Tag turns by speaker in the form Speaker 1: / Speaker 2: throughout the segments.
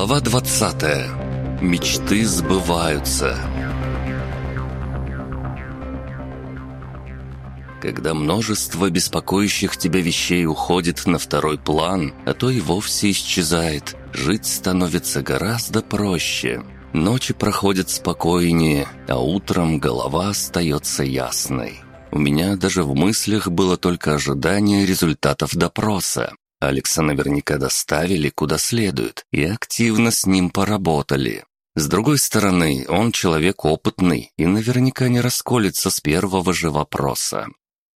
Speaker 1: Глава 20. Мечты сбываются. Когда множество беспокоящих тебя вещей уходит на второй план, а то и вовсе исчезает, жить становится гораздо проще. Ночи проходят спокойнее, а утром голова остается ясной. У меня даже в мыслях было только ожидание результатов допроса. Алекса наверняка доставили куда следует и активно с ним поработали. С другой стороны, он человек опытный и наверняка не расколется с первого же вопроса.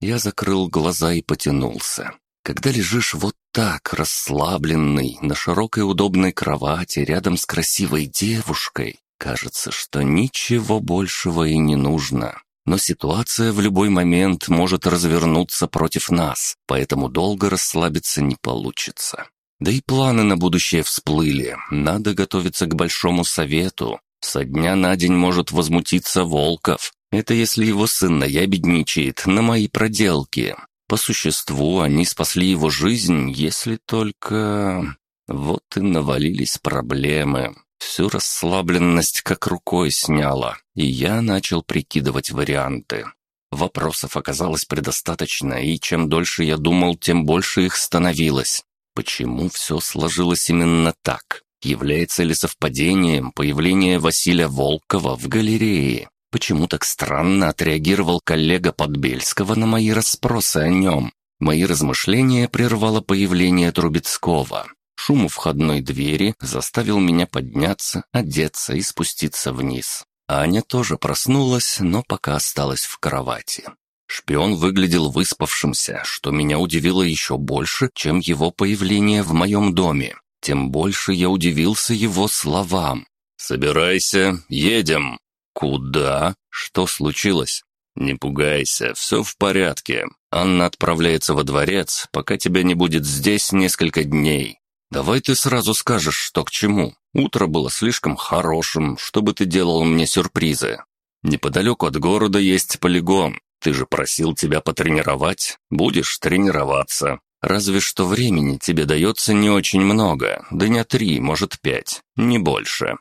Speaker 1: Я закрыл глаза и потянулся. Когда лежишь вот так, расслабленный, на широкой удобной кровати рядом с красивой девушкой, кажется, что ничего большего и не нужно. Но ситуация в любой момент может развернуться против нас, поэтому долго расслабиться не получится. Да и планы на будущее всплыли. Надо готовиться к большому совету. Со дня на день может возмутиться Волков. Это если его сын наябедничает на мои проделки. По существу они спасли его жизнь, если только... Вот и навалились проблемы. Всю расслабленность как рукой сняло, и я начал прикидывать варианты. Вопросов оказалось предостаточно, и чем дольше я думал, тем больше их становилось. Почему все сложилось именно так? Является ли совпадением появление Василия Волкова в галерее? Почему так странно отреагировал коллега Подбельского на мои расспросы о нем? Мои размышления прервало появление Трубецкого. Шум у входной двери заставил меня подняться, одеться и спуститься вниз. Аня тоже проснулась, но пока осталась в кровати. Шпион выглядел выспавшимся, что меня удивило еще больше, чем его появление в моем доме. Тем больше я удивился его словам. «Собирайся, едем». «Куда? Что случилось?» «Не пугайся, все в порядке. Анна отправляется во дворец, пока тебя не будет здесь несколько дней. «Давай ты сразу скажешь, что к чему. Утро было слишком хорошим, чтобы ты делал мне сюрпризы. Неподалеку от города есть полигон. Ты же просил тебя потренировать. Будешь тренироваться. Разве что времени тебе дается не очень много. Дня три, может, пять. Не больше».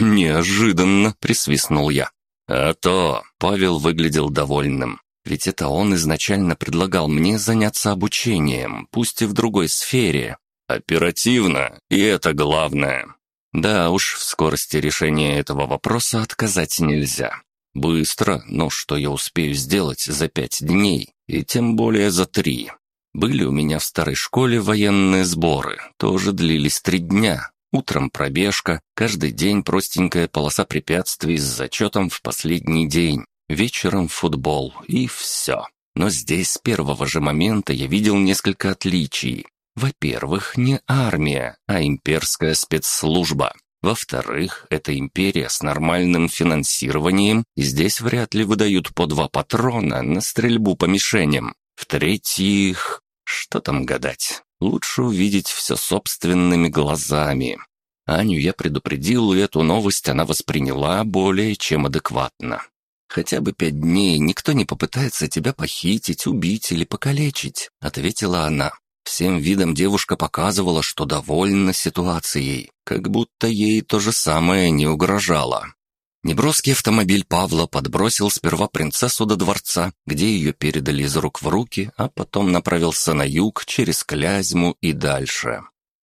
Speaker 1: «Неожиданно», — присвистнул я. «А то!» — Павел выглядел довольным. Ведь это он изначально предлагал мне заняться обучением, пусть и в другой сфере, Оперативно, и это главное. Да уж, в скорости решения этого вопроса отказать нельзя. Быстро, но что я успею сделать за пять дней, и тем более за три. Были у меня в старой школе военные сборы, тоже длились три дня. Утром пробежка, каждый день простенькая полоса препятствий с зачетом в последний день, вечером футбол и все. Но здесь с первого же момента я видел несколько отличий. Во-первых, не армия, а имперская спецслужба. Во-вторых, это империя с нормальным финансированием, и здесь вряд ли выдают по два патрона на стрельбу по мишеням. В-третьих, что там гадать, лучше увидеть все собственными глазами. Аню я предупредил, и эту новость она восприняла более чем адекватно. «Хотя бы пять дней никто не попытается тебя похитить, убить или покалечить», — ответила она. Всем видом девушка показывала, что довольна ситуацией, как будто ей то же самое не угрожало. Неброский автомобиль Павла подбросил сперва принцессу до дворца, где ее передали из рук в руки, а потом направился на юг, через Клязьму и дальше.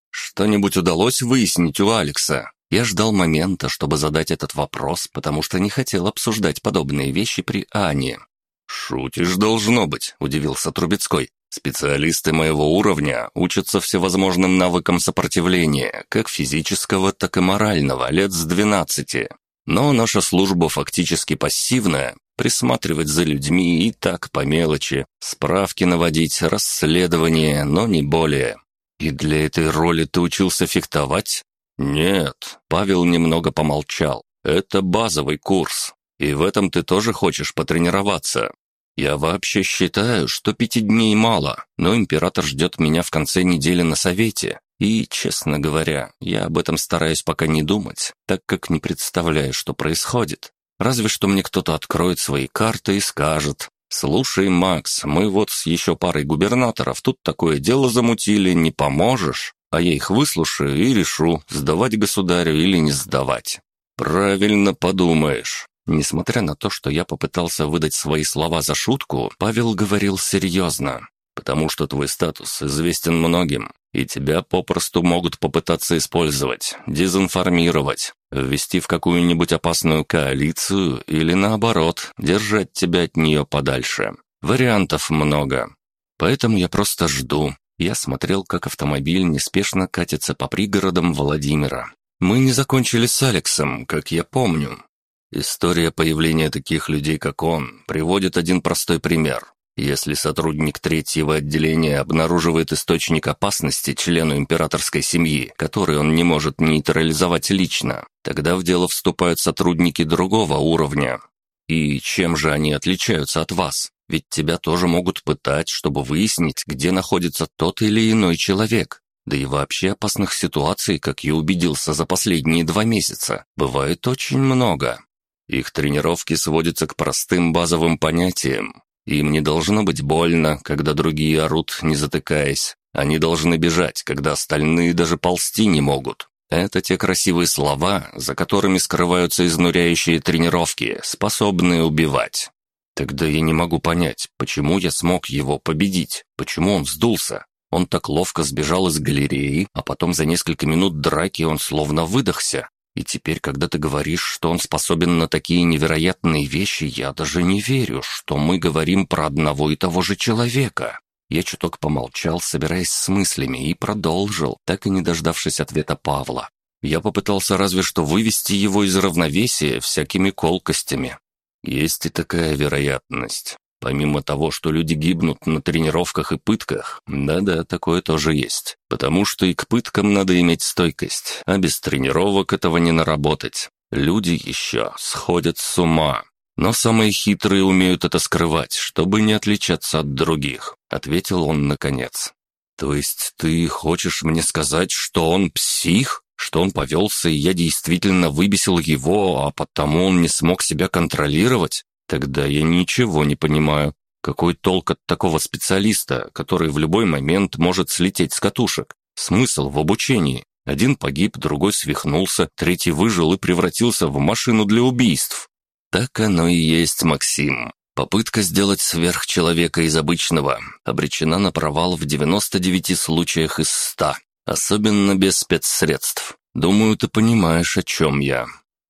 Speaker 1: Что-нибудь удалось выяснить у Алекса? Я ждал момента, чтобы задать этот вопрос, потому что не хотел обсуждать подобные вещи при Ане. «Шутишь, должно быть», — удивился Трубецкой. Специалисты моего уровня учатся всевозможным навыкам сопротивления, как физического, так и морального, лет с 12. Но наша служба фактически пассивная, присматривать за людьми и так по мелочи, справки наводить, расследование, но не более. И для этой роли ты учился фехтовать? Нет, Павел немного помолчал. Это базовый курс. И в этом ты тоже хочешь потренироваться. Я вообще считаю, что пяти дней мало, но император ждет меня в конце недели на совете. И, честно говоря, я об этом стараюсь пока не думать, так как не представляю, что происходит. Разве что мне кто-то откроет свои карты и скажет, «Слушай, Макс, мы вот с еще парой губернаторов тут такое дело замутили, не поможешь?» а я их выслушаю и решу, сдавать государю или не сдавать. Правильно подумаешь. Несмотря на то, что я попытался выдать свои слова за шутку, Павел говорил серьезно, потому что твой статус известен многим, и тебя попросту могут попытаться использовать, дезинформировать, ввести в какую-нибудь опасную коалицию или, наоборот, держать тебя от нее подальше. Вариантов много. Поэтому я просто жду. Я смотрел, как автомобиль неспешно катится по пригородам Владимира. Мы не закончили с Алексом, как я помню. История появления таких людей, как он, приводит один простой пример. Если сотрудник третьего отделения обнаруживает источник опасности члену императорской семьи, который он не может нейтрализовать лично, тогда в дело вступают сотрудники другого уровня. И чем же они отличаются от вас? Ведь тебя тоже могут пытать, чтобы выяснить, где находится тот или иной человек. Да и вообще опасных ситуаций, как я убедился за последние два месяца, бывает очень много. Их тренировки сводятся к простым базовым понятиям. Им не должно быть больно, когда другие орут, не затыкаясь. Они должны бежать, когда остальные даже ползти не могут. Это те красивые слова, за которыми скрываются изнуряющие тренировки, способные убивать. Тогда я не могу понять, почему я смог его победить, почему он сдулся. Он так ловко сбежал из галереи, а потом за несколько минут драки он словно выдохся. И теперь, когда ты говоришь, что он способен на такие невероятные вещи, я даже не верю, что мы говорим про одного и того же человека. Я чуток помолчал, собираясь с мыслями, и продолжил, так и не дождавшись ответа Павла. Я попытался разве что вывести его из равновесия всякими колкостями. Есть и такая вероятность. Помимо того, что люди гибнут на тренировках и пытках, да-да, такое тоже есть. Потому что и к пыткам надо иметь стойкость, а без тренировок этого не наработать. Люди еще сходят с ума. Но самые хитрые умеют это скрывать, чтобы не отличаться от других, ответил он наконец. То есть ты хочешь мне сказать, что он псих? Что он повелся, и я действительно выбесил его, а потому он не смог себя контролировать? Тогда я ничего не понимаю. Какой толк от такого специалиста, который в любой момент может слететь с катушек? Смысл в обучении? Один погиб, другой свихнулся, третий выжил и превратился в машину для убийств. Так оно и есть, Максим. Попытка сделать сверхчеловека из обычного обречена на провал в 99 случаях из 100, особенно без спецсредств. Думаю, ты понимаешь, о чем я.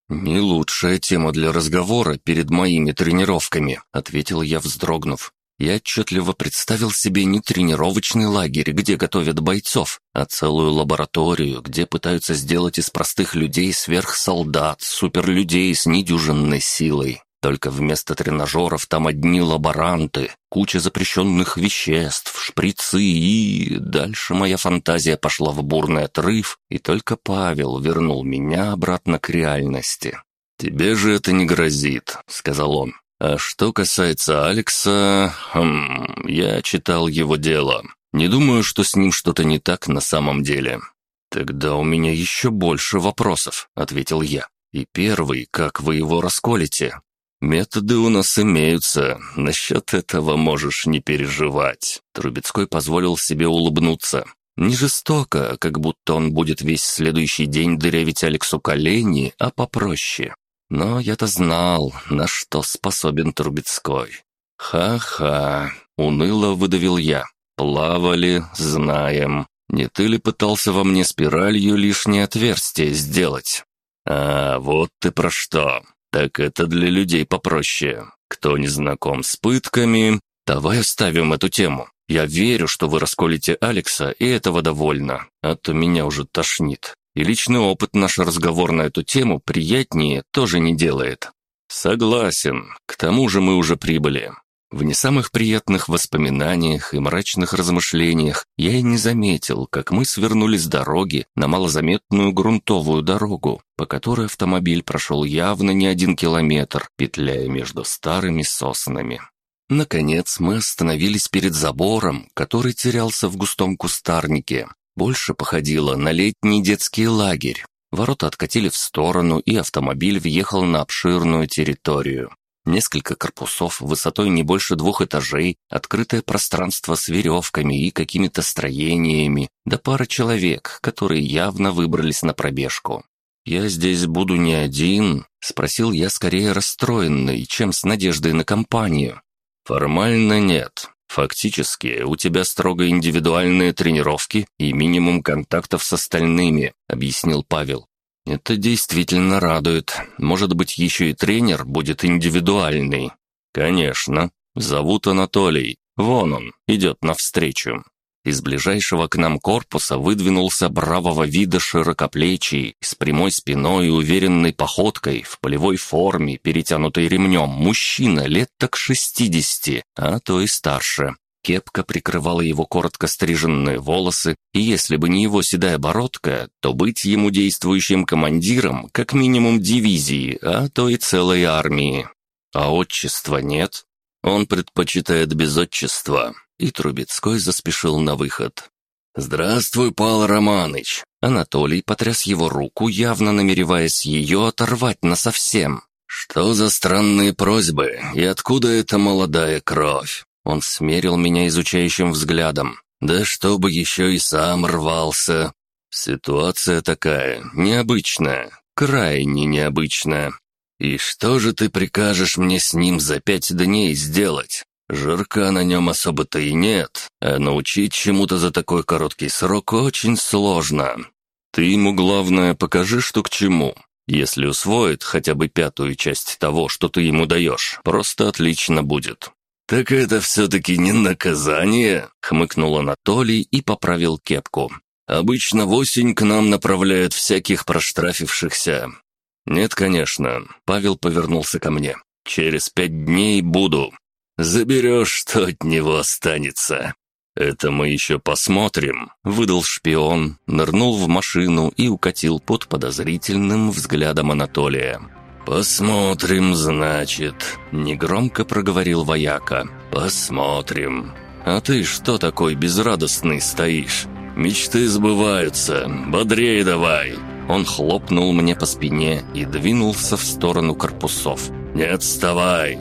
Speaker 1: «Не лучшая тема для разговора перед моими тренировками», — ответил я, вздрогнув. Я отчетливо представил себе не тренировочный лагерь, где готовят бойцов, а целую лабораторию, где пытаются сделать из простых людей сверхсолдат, суперлюдей с недюжинной силой. Только вместо тренажеров там одни лаборанты, куча запрещенных веществ, шприцы и... Дальше моя фантазия пошла в бурный отрыв, и только Павел вернул меня обратно к реальности. «Тебе же это не грозит», — сказал он. «А что касается Алекса... Хм, я читал его дело. Не думаю, что с ним что-то не так на самом деле». «Тогда у меня еще больше вопросов», — ответил я. «И первый, как вы его расколите?» «Методы у нас имеются, насчет этого можешь не переживать». Трубецкой позволил себе улыбнуться. Не жестоко, как будто он будет весь следующий день дырявить Алексу колени, а попроще. Но я-то знал, на что способен Трубецкой. «Ха-ха», — уныло выдавил я. «Плавали, знаем. Не ты ли пытался во мне спиралью лишнее отверстие сделать?» «А, вот ты про что. Так это для людей попроще. Кто не знаком с пытками, давай оставим эту тему. Я верю, что вы расколите Алекса, и этого довольно, а то меня уже тошнит. И личный опыт наш разговор на эту тему приятнее тоже не делает. Согласен, к тому же мы уже прибыли. В не самых приятных воспоминаниях и мрачных размышлениях я и не заметил, как мы свернули с дороги на малозаметную грунтовую дорогу, по которой автомобиль прошел явно не один километр, петляя между старыми соснами. Наконец мы остановились перед забором, который терялся в густом кустарнике. Больше походило на летний детский лагерь. Ворота откатили в сторону, и автомобиль въехал на обширную территорию. Несколько корпусов высотой не больше двух этажей, открытое пространство с веревками и какими-то строениями, да пара человек, которые явно выбрались на пробежку. «Я здесь буду не один?» — спросил я скорее расстроенный, чем с надеждой на компанию. «Формально нет. Фактически, у тебя строго индивидуальные тренировки и минимум контактов с остальными», — объяснил Павел. «Это действительно радует. Может быть, еще и тренер будет индивидуальный?» «Конечно. Зовут Анатолий. Вон он, идет навстречу». Из ближайшего к нам корпуса выдвинулся бравого вида широкоплечий, с прямой спиной и уверенной походкой, в полевой форме, перетянутой ремнем, мужчина лет так шестидесяти, а то и старше. Кепка прикрывала его коротко стриженные волосы, и если бы не его седая бородка, то быть ему действующим командиром как минимум дивизии, а то и целой армии. А отчества нет. Он предпочитает без отчества, и Трубецкой заспешил на выход. «Здравствуй, Пал Романыч!» Анатолий потряс его руку, явно намереваясь ее оторвать насовсем. «Что за странные просьбы, и откуда эта молодая кровь?» Он смерил меня изучающим взглядом. «Да чтобы еще и сам рвался!» «Ситуация такая, необычная, крайне необычная. И что же ты прикажешь мне с ним за пять дней сделать? Жирка на нем особо-то и нет, а научить чему-то за такой короткий срок очень сложно. Ты ему, главное, покажи, что к чему. Если усвоит хотя бы пятую часть того, что ты ему даешь, просто отлично будет». «Так это все-таки не наказание?» — хмыкнул Анатолий и поправил кепку. «Обычно в осень к нам направляют всяких проштрафившихся». «Нет, конечно». Павел повернулся ко мне. «Через пять дней буду. Заберешь, что от него останется». «Это мы еще посмотрим», — выдал шпион, нырнул в машину и укатил под подозрительным взглядом Анатолия. «Посмотрим, значит», — негромко проговорил вояка. «Посмотрим. А ты что такой безрадостный стоишь? Мечты сбываются. Бодрее давай!» Он хлопнул мне по спине и двинулся в сторону корпусов. «Не отставай!